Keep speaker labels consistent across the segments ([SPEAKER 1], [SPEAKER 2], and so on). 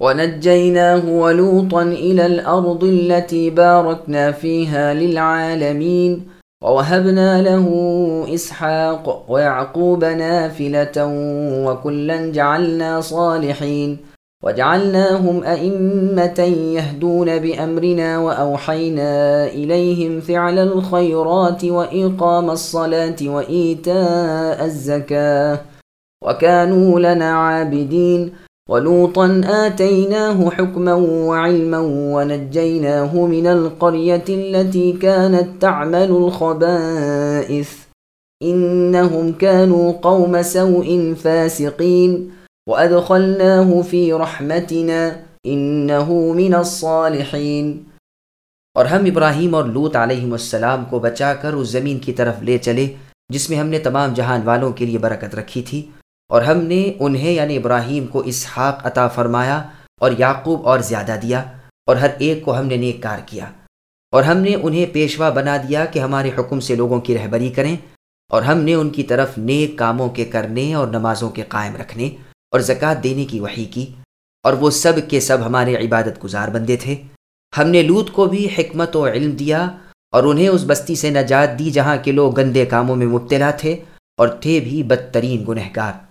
[SPEAKER 1] ونجيناه ولوطا إلى الأرض التي باركنا فيها للعالمين ووهبنا له إسحاق ويعقوب نافلة وكلا جعلنا صالحين وجعلناهم أئمة يهدون بأمرنا وأوحينا إليهم فعل الخيرات وإقام الصلاة وإيتاء الزكاة وكانوا لنا عابدين ولوطا آتيناه حكما وعلما ونجيناه من القرية التي كانت تعمل الخبائث. إنهم كانوا قوم سوء فاسقين. وأدخلناه في رحمتنا. إنه من الصالحين.
[SPEAKER 2] اور ہم ابراہیم اور لوت علیہ السلام کو بچا کر اس زمین کی طرف لے چلے جس میں ہم نے تمام جہان والوں کے لیے برکت رکھی تھی۔ اور ہم نے انہیں یعنی ابراہیم کو اسحاق عطا فرمایا اور یعقوب اور زیادہ دیا اور ہر ایک کو ہم نے نیک کار کیا اور ہم نے انہیں پیشوا بنا دیا کہ ہمارے حکم سے لوگوں کی رہبری کریں اور ہم نے ان کی طرف نیک کاموں کے کرنے اور نمازوں کے قائم رکھنے اور زکوٰۃ دینے کی وحی کی اور وہ سب کے سب ہمارے عبادت گزار بندے تھے۔ ہم نے لوت کو بھی حکمت و علم دیا اور انہیں اس بستی سے نجات دی جہاں کے لوگ گندے کاموں میں مبتلا تھے اور تھے بھی بدترین گنہگار۔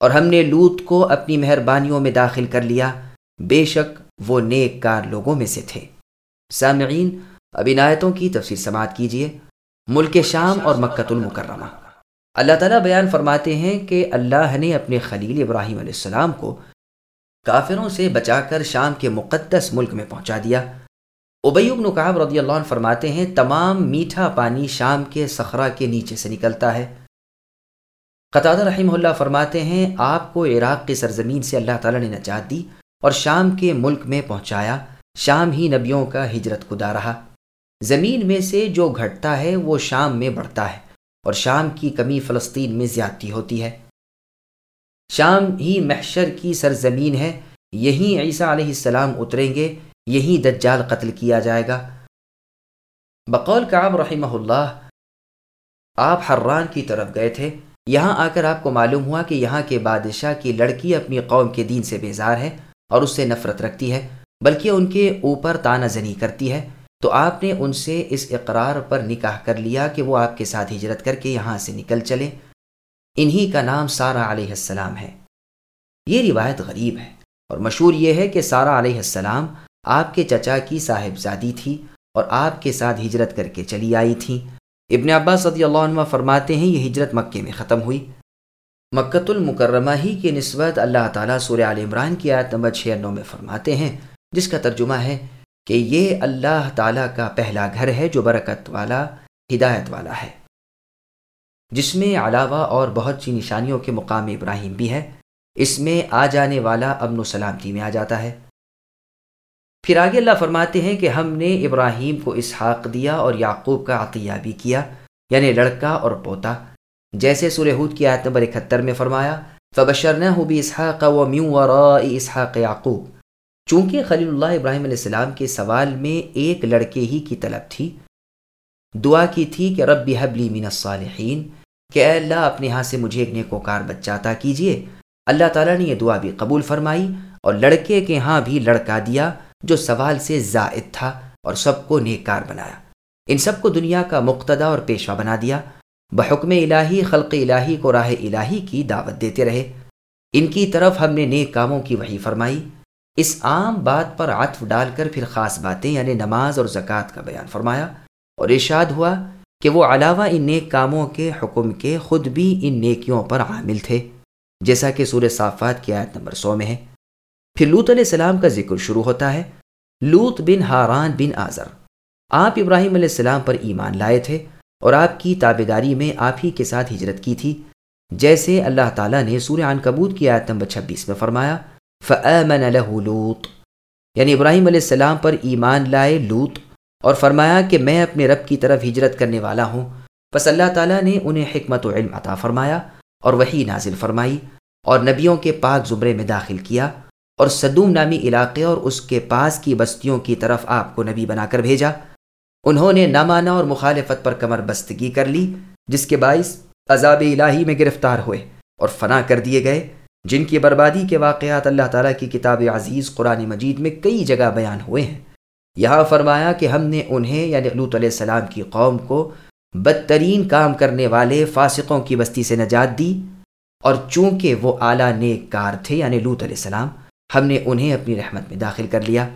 [SPEAKER 2] اور ہم نے لوت کو اپنی مہربانیوں میں داخل کر لیا۔ بے شک وہ نیک کار لوگوں میں سے تھے۔ سامعین، اب عنایتوں کی تفصیل سماعت کیجیے۔ ملک شام اور مکت المکرمہ۔ اللہ تعالیٰ بیان فرماتے ہیں کہ اللہ نے اپنے خلیل ابراہیم علیہ السلام کو کافروں سے بچا کر شام کے مقدس ملک میں پہنچا دیا۔ ابیب نقاب رضی اللہ عنہ فرماتے ہیں، تمام میٹھا پانی شام کے صخرہ کے نیچے سے نکلتا ہے۔ قطع رحمہ اللہ فرماتے ہیں، آپ کو عراق کی سرزمین سے اللہ تعالیٰ نے نجات دی اور شام کے ملک میں پہنچایا۔ شام ہی نبیوں کا ہجرت خدا رہا۔ زمین میں سے جو گھٹتا ہے، وہ شام میں بڑھتا ہے اور شام کی کمی فلسطین میں زیادتی ہوتی ہے۔ شام ہی محشر کی سرزمین ہے۔ یہیں عیسیٰ علیہ السلام اتریں گے یہیں دجال قتل کیا جائے گا۔ بقول کعب رحمہ اللہ، آپ حران کی طرف گئے تھے۔ یہاں آ کر آپ کو معلوم ہوا کہ یہاں کے بادشاہ کی لڑکی اپنی قوم کے دین سے بیزار ہے اور اس سے نفرت رکھتی ہے، بلکہ ان کے اوپر تانہ زنی کرتی ہے۔ تو آپ نے ان سے اس اقرار پر نکاح کر لیا کہ وہ آپ کے ساتھ ہجرت کر کے یہاں سے نکل چلے انہی کا نام سارا علیہ السلام ہے۔ یہ روایت غریب ہے اور مشہور یہ ہے کہ سارا علیہ السلام آپ کے چچا کی صاحبزادی تھی اور آپ کے ساتھ ہجرت کر کے چلی آئی تھیں۔ ابن عباس صدی اللہ عنہ فرماتے ہیں، یہ ہجرت مکے میں ختم ہوئی۔ مکت المکرمہ ہی کی نسبت اللہ تعالیٰ سورہ عال عمران کی آیت نمبر چھ نو میں فرماتے ہیں، جس کا ترجمہ ہے کہ یہ اللہ تعالیٰ کا پہلا گھر ہے جو برکت والا، ہدایت والا ہے۔ جس میں علاوہ اور بہت سی نشانیوں کے مقام ابراہیم بھی ہے۔ اس میں آ جانے والا امن و سلامتی میں آ جاتا ہے۔ پھر آگے اللہ فرماتے ہیں کہ ہم نے ابراہیم کو اسحاق دیا اور یعقوب کا عطیہ بھی کیا یعنی لڑکا اور پوتا۔ جیسے سورہود کی آیت نمبر اکہتر میں فرمایا فبشر نہ ہو بھی اسحاق و میوں اور اسحاق یعقوب۔ چونکہ خلیل اللہ ابراہیم علیہ السلام کے سوال میں ایک لڑکے ہی کی طلب تھی، دعا کی تھی کہ رب حبلی من الصالحین، کہ اے اللہ اپنے ہاں سے مجھے ایک نیکوکار بچہ عطا کیجیے۔ اللہ تعالیٰ نے یہ دعا بھی قبول فرمائی اور لڑکے کے ہاں بھی لڑکا دیا۔ جو سوال سے زائد تھا اور سب کو نیکار بنایا۔ ان سب کو دنیا کا مقتدا اور پیشوا بنا دیا۔ بحکم الہی، خلق الہی کو راہ الہی کی دعوت دیتے رہے۔ ان کی طرف ہم نے نیک کاموں کی وہی فرمائی۔ اس عام بات پر عطف ڈال کر پھر خاص باتیں یعنی نماز اور زکوٰۃ کا بیان فرمایا اور ارشاد ہوا کہ وہ علاوہ ان نیک کاموں کے حکم کے خود بھی ان نیکیوں پر عامل تھے۔ جیسا کہ سورہ صافات کی آیت نمبر سو میں ہے۔ پھر لوت علیہ السلام کا ذکر شروع ہوتا ہے۔ لوت بن ہاران بن آذر۔ آپ ابراہیم علیہ السلام پر ایمان لائے تھے اور آپ کی تابے داری میں آپ ہی کے ساتھ ہجرت کی تھی۔ جیسے اللہ تعالیٰ نے سورہ عن کبوت کی آیت نمبر چھبیس میں فرمایا فَأَمَنَ لَهُ لوت یعنی ابراہیم علیہ السلام پر ایمان لائے لوت اور فرمایا کہ میں اپنے رب کی طرف ہجرت کرنے والا ہوں۔ بس اللہ تعالیٰ نے انہیں حکمت و علم عطا فرمایا اور وہی نازل فرمائی اور نبیوں کے پاک زمرے میں داخل کیا۔ اور صدوم نامی علاقے اور اس کے پاس کی بستیوں کی طرف آپ کو نبی بنا کر بھیجا۔ انہوں نے نہ مانا اور مخالفت پر کمر بستگی کر لی، جس کے باعث عذاب الہی میں گرفتار ہوئے اور فنا کر دیے گئے، جن کی بربادی کے واقعات اللہ تعالیٰ کی کتاب عزیز قرآن مجید میں کئی جگہ بیان ہوئے ہیں۔ یہاں فرمایا کہ ہم نے انہیں یعنی لوت علیہ السلام کی قوم کو، بدترین کام کرنے والے فاسقوں کی بستی سے نجات دی اور چونکہ وہ اعلیٰ نیک کار تھے یعنی لوت علیہ السلام ہم نے انہیں اپنی رحمت میں داخل کر لیا۔